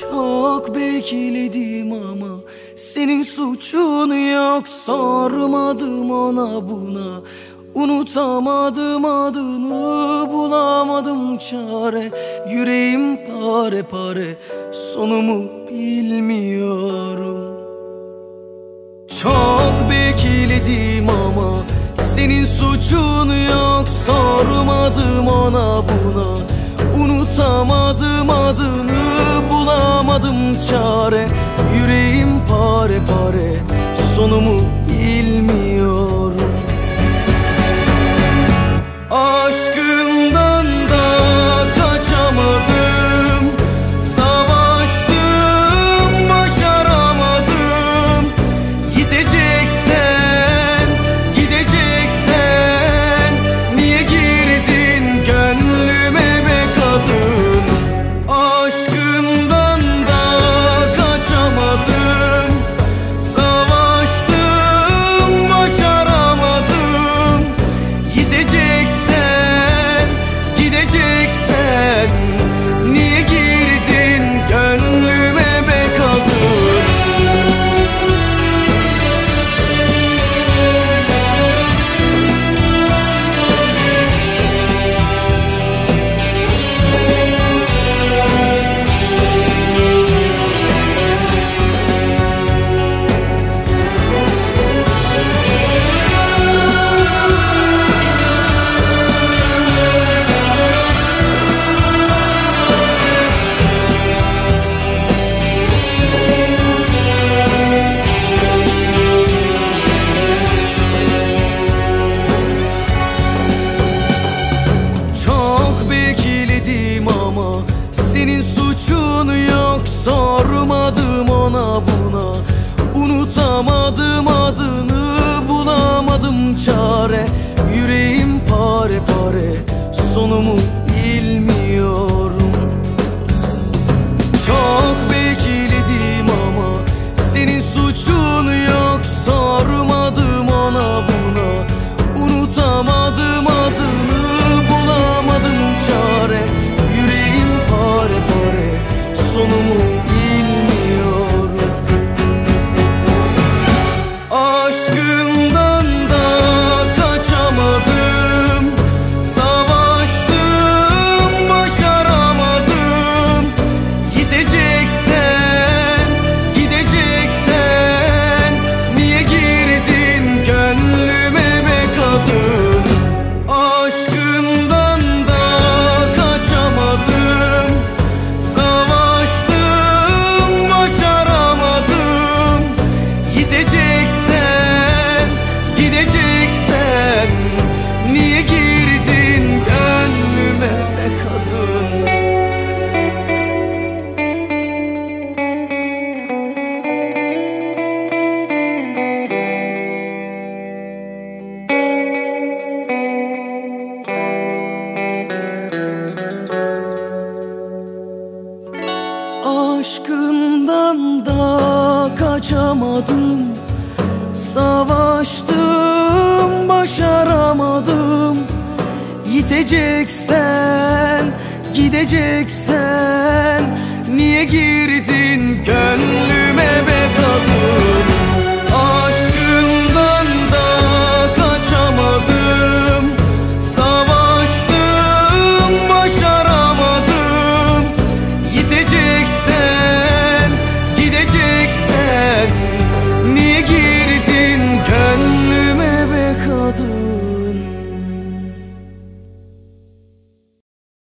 Çok bekledim ama senin suçun yok. Sormadım ona buna. Unutamadım adını bulamadım çare. Yüreğim pare pare sonumu bilmiyorum. Çok bekledim ama senin suçun yok. Sormadım ona buna. Unutamadım adını çare Yüreğim pare pare sonumu bilmiyorum çare Yüreğim pare pare sonumu bilmiyorum da kaçamadım. Savaştım başaramadım. Gideceksen gideceksen Niye girdin gönlüme